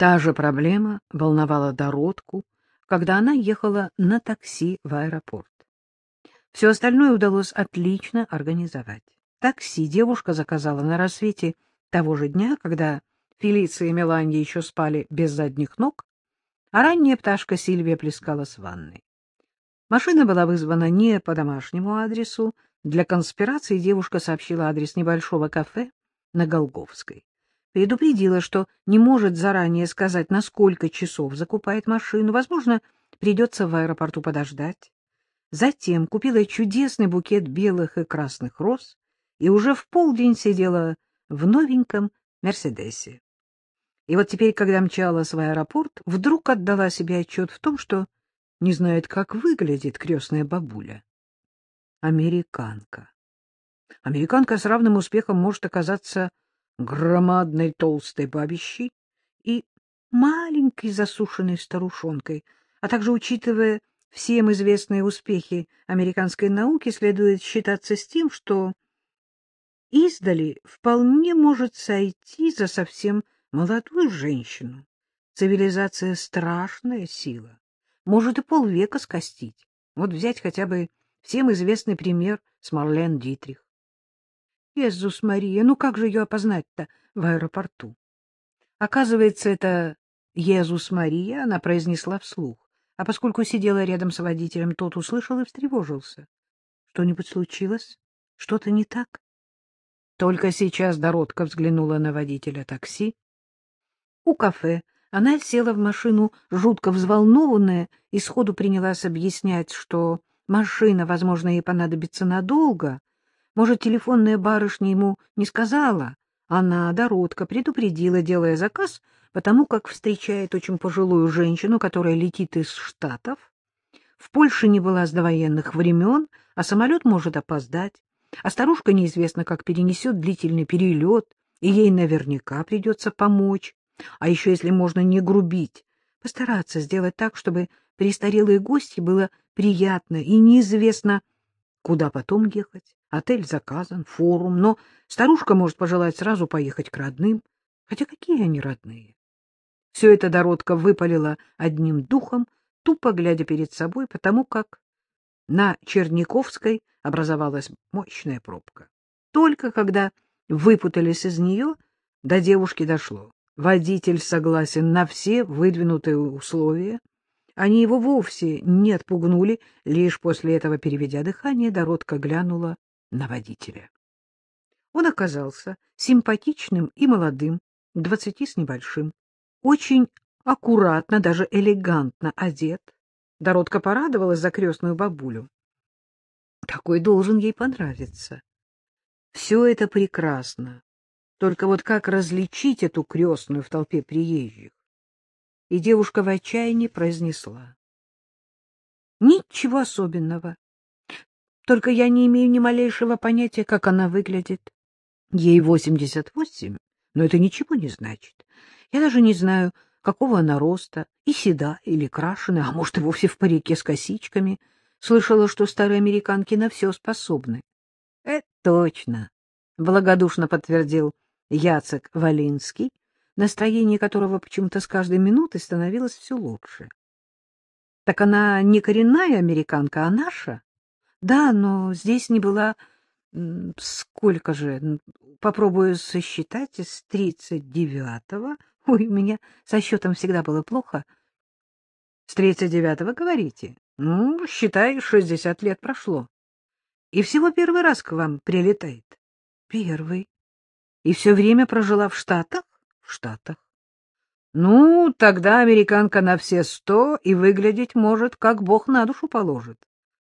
Та же проблема волновала Доротку, когда она ехала на такси в аэропорт. Все остальное удалось отлично организовать. Такси девушка заказала на рассвете того же дня, когда Фелиция и Меланья еще спали без задних ног, а ранняя пташка Сильвия плескалась в ванной. Машина была вызвана не по домашнему адресу. Для конспирации девушка сообщила адрес небольшого кафе на Голговской. Предупредила, что не может заранее сказать, на сколько часов закупает машину. Возможно, придется в аэропорту подождать. Затем купила чудесный букет белых и красных роз и уже в полдень сидела в новеньком «Мерседесе». И вот теперь, когда мчалась в аэропорт, вдруг отдала себе отчет в том, что не знает, как выглядит крестная бабуля. Американка. Американка с равным успехом может оказаться громадной толстой бабищей и маленькой засушенной старушонкой, а также, учитывая всем известные успехи американской науки, следует считаться с тем, что издали вполне может сойти за совсем молодую женщину. Цивилизация — страшная сила, может и полвека скостить. Вот взять хотя бы всем известный пример с Марлен Дитрих. Иисус Мария, ну как же ее опознать-то в аэропорту? Оказывается, это Иисус Мария она произнесла вслух, а поскольку сидела рядом с водителем, тот услышал и встревожился. Что-нибудь случилось? Что-то не так? Только сейчас Доротка взглянула на водителя такси. У кафе она села в машину, жутко взволнованная, и сходу принялась объяснять, что машина, возможно, ей понадобится надолго, может, телефонная барышня ему не сказала. Она, Доротка, предупредила, делая заказ, потому как встречает очень пожилую женщину, которая летит из Штатов. В Польше не была с довоенных времен, а самолет может опоздать. А старушка неизвестно, как перенесет длительный перелет, и ей наверняка придется помочь. А еще, если можно не грубить, постараться сделать так, чтобы престарелые гости было приятно и неизвестно, куда потом ехать. Отель заказан, форум, но старушка может пожелать сразу поехать к родным. Хотя какие они родные? Все это Дородка выпалила одним духом, тупо глядя перед собой, потому как на Черниковской образовалась мощная пробка. Только когда выпутались из нее, до девушки дошло. Водитель согласен на все выдвинутые условия, они его вовсе не отпугнули, лишь после этого, переведя дыхание, Доротка глянула на водителя. Он оказался симпатичным и молодым, двадцати с небольшим, очень аккуратно, даже элегантно одет. Доротка порадовалась за крестную бабулю. Такой должен ей понравиться. Все это прекрасно. Только вот как различить эту крестную в толпе приезжих? и девушка в отчаянии произнесла. — Ничего особенного. Только я не имею ни малейшего понятия, как она выглядит. Ей восемьдесят восемь, но это ничего не значит. Я даже не знаю, какого она роста, и седа или крашеная, а может, и вовсе в парике с косичками. Слышала, что старые американки на все способны. — Это точно, — благодушно подтвердил Яцек Валинский, настроение которого почему-то с каждой минутой становилось все лучше. — Так она не коренная американка, а наша? — Да, но здесь не была... Сколько же? Попробую сосчитать с тридцать девятого. Ой, у меня со счетом всегда было плохо. — С тридцать девятого, говорите? Ну, считай, шестьдесят лет прошло. И всего первый раз к вам прилетает? — Первый. И все время прожила в Штатах? в Штатах. Ну, тогда американка на все сто и выглядеть может, как бог на душу положит.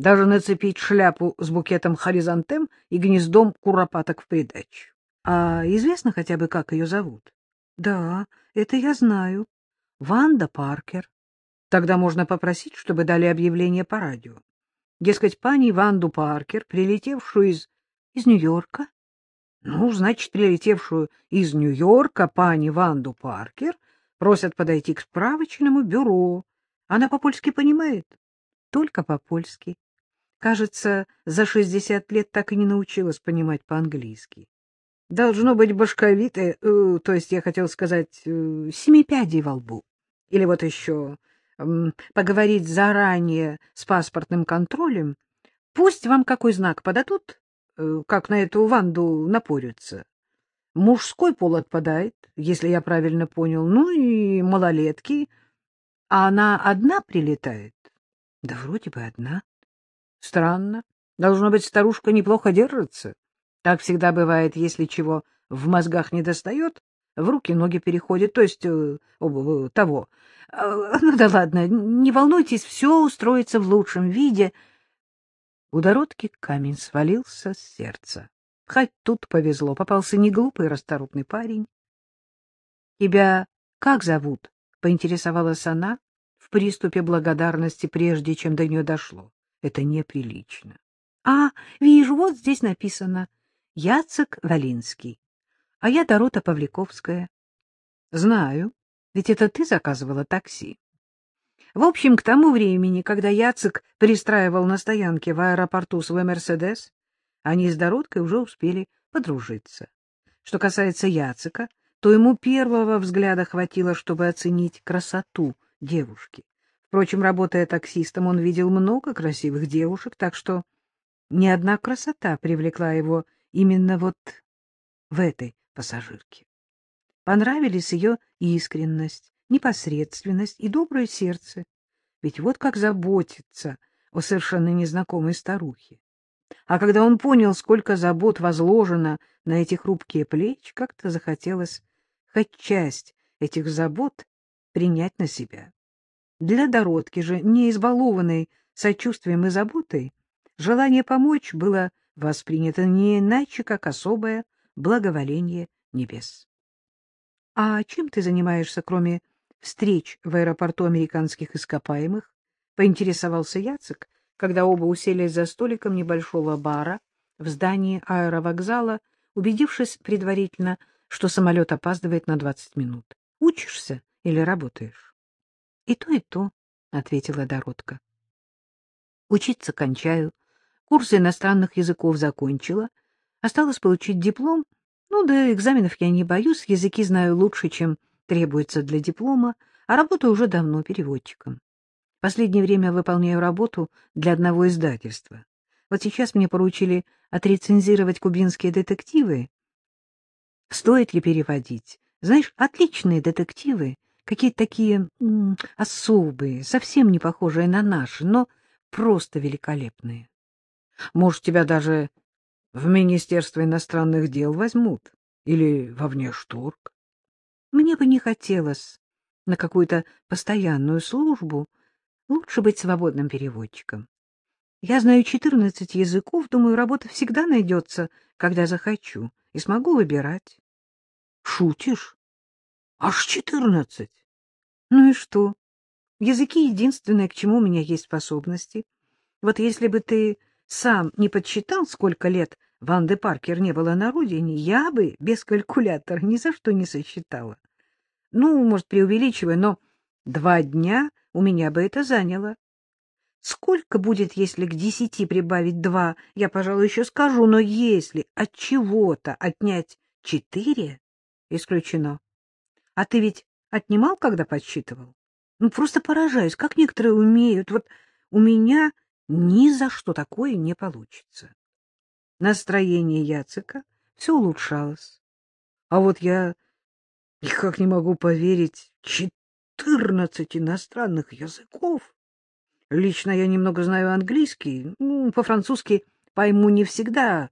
Даже нацепить шляпу с букетом хоризонтем и гнездом куропаток в придачу. А известно хотя бы, как ее зовут? Да, это я знаю. Ванда Паркер. Тогда можно попросить, чтобы дали объявление по радио. Дескать, пани Ванду Паркер, прилетевшую из... из Нью-Йорка, ну, значит, прилетевшую из Нью-Йорка пани Ванду Паркер просят подойти к справочному бюро. Она по-польски понимает? Только по-польски. Кажется, за шестьдесят лет так и не научилась понимать по-английски. Должно быть башковитое, э, то есть я хотел сказать, э, семи во лбу. Или вот еще э, поговорить заранее с паспортным контролем. Пусть вам какой знак подадут, э, как на эту Ванду напорются. Мужской пол отпадает, если я правильно понял, ну и малолетки. А она одна прилетает? Да вроде бы одна. Странно. Должно быть, старушка неплохо держится. Так всегда бывает, если чего в мозгах не достает, в руки ноги переходят, то есть э, того. Э, ну да ладно, не волнуйтесь, все устроится в лучшем виде. У Доротки камень свалился с сердца. Хоть тут повезло, попался не глупый расторопный парень. — Тебя как зовут? — поинтересовалась она в приступе благодарности, прежде чем до нее дошло. Это неприлично. — А, вижу, вот здесь написано — Яцек Валинский. А я Дорота Павликовская. Знаю, ведь это ты заказывала такси. В общем, к тому времени, когда Яцек пристраивал на стоянке в аэропорту свой «Мерседес», они с Дороткой уже успели подружиться. Что касается Яцека, то ему первого взгляда хватило, чтобы оценить красоту девушки. Впрочем, работая таксистом, он видел много красивых девушек, так что ни одна красота привлекла его именно вот в этой пассажирке. Понравились ее искренность, непосредственность и доброе сердце. Ведь вот как заботиться о совершенно незнакомой старухе. А когда он понял, сколько забот возложено на эти хрупкие плечи, как-то захотелось хоть часть этих забот принять на себя. Для Дородки же, не избалованной сочувствием и заботой, желание помочь было воспринято не иначе, как особое благоволение небес. — А чем ты занимаешься, кроме встреч в аэропорту американских ископаемых? — поинтересовался Яцек, когда оба уселись за столиком небольшого бара в здании аэровокзала, убедившись предварительно, что самолет опаздывает на двадцать минут. — Учишься или работаешь? — И то, и то, — ответила Доротка. — Учиться кончаю, Курсы иностранных языков закончила. Осталось получить диплом. Ну да, экзаменов я не боюсь, языки знаю лучше, чем требуется для диплома, а работаю уже давно переводчиком. Последнее время выполняю работу для одного издательства. Вот сейчас мне поручили отрецензировать кубинские детективы. Стоит ли переводить? Знаешь, отличные детективы, какие-то такие особые, совсем не похожие на наши, но просто великолепные. Может, тебя даже в Министерство иностранных дел возьмут или во внешторг. Мне бы не хотелось на какую-то постоянную службу. Лучше быть свободным переводчиком. Я знаю четырнадцать языков, думаю, работа всегда найдется, когда захочу, и смогу выбирать. Шутишь? Аж четырнадцать? Ну и что? Языки — единственное, к чему у меня есть способности. Вот если бы ты сам не подсчитал, сколько лет Ванды Паркер не было на родине, я бы без калькулятора ни за что не сосчитала. Ну, может, преувеличивая, но два дня у меня бы это заняло. Сколько будет, если к десяти прибавить два, я, пожалуй, еще скажу, но если от чего-то отнять четыре, исключено. А ты ведь отнимал, когда подсчитывал? Ну, просто поражаюсь, как некоторые умеют. Вот у меня ни за что такое не получится. Настроение Яцека все улучшалось. А вот я никак не могу поверить, четырнадцать иностранных языков. Лично я немного знаю английский, ну, по-французски пойму не всегда,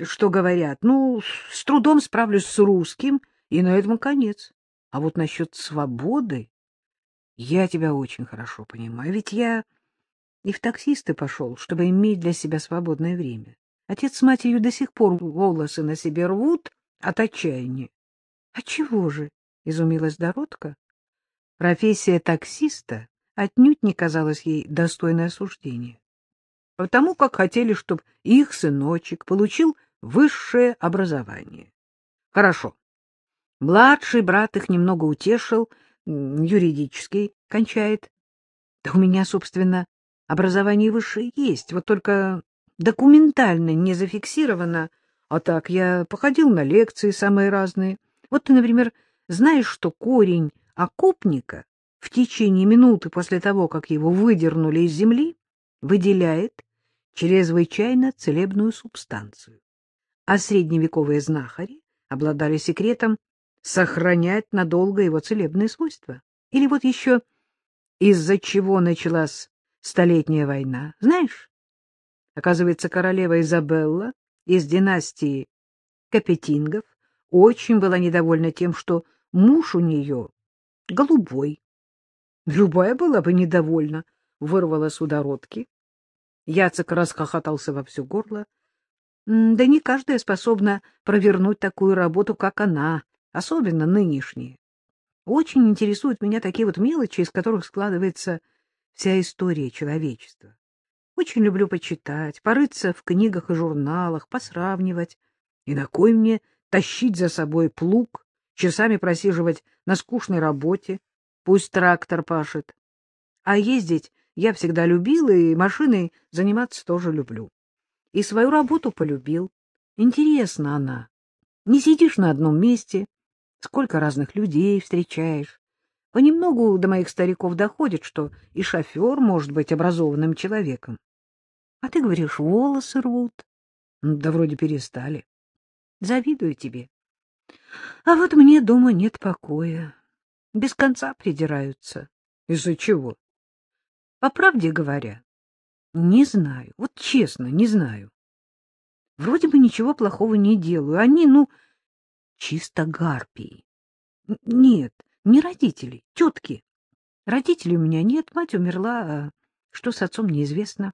что говорят. Ну, с трудом справлюсь с русским, и на этом конец. А вот насчет свободы я тебя очень хорошо понимаю, ведь я и в таксисты пошел, чтобы иметь для себя свободное время. Отец с матерью до сих пор волосы на себе рвут от отчаяния. — А чего же? — изумилась Доротка. Профессия таксиста отнюдь не казалась ей достойной осуждения. Потому как хотели, чтобы их сыночек получил высшее образование. Хорошо. Младший брат их немного утешил, юридический кончает. Да у меня, собственно, Образование высшее есть, вот только документально не зафиксировано. А так я походил на лекции самые разные. Вот ты, например, знаешь, что корень окопника в течение минуты после того, как его выдернули из земли, выделяет чрезвычайно целебную субстанцию. А средневековые знахари обладали секретом сохранять надолго его целебные свойства. Или вот еще из-за чего началась Столетняя война. Знаешь, оказывается, королева Изабелла из династии Капетингов очень была недовольна тем, что муж у нее голубой. Любая была бы недовольна, вырвала с удородки. Яцек расхохотался во все горло. Да не каждая способна провернуть такую работу, как она, особенно нынешние. Очень интересуют меня такие вот мелочи, из которых складывается вся история человечества. Очень люблю почитать, порыться в книгах и журналах, посравнивать. И на кой мне тащить за собой плуг, часами просиживать на скучной работе, пусть трактор пашет. А ездить я всегда любил, и машиной заниматься тоже люблю. И свою работу полюбил. Интересна она. Не сидишь на одном месте, Сколько разных людей встречаешь. Понемногу до моих стариков доходит, что и шофер может быть образованным человеком. А ты говоришь, волосы рвут. Да вроде перестали. Завидую тебе. А вот мне дома нет покоя. Без конца придираются. Из-за чего? По правде говоря, не знаю. Вот честно, не знаю. Вроде бы ничего плохого не делаю. Они, ну, чисто гарпии. Нет, не родители, тетки. Родителей у меня нет, мать умерла, а что с отцом неизвестно.